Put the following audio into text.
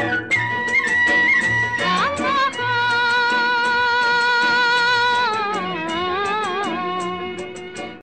Yeah.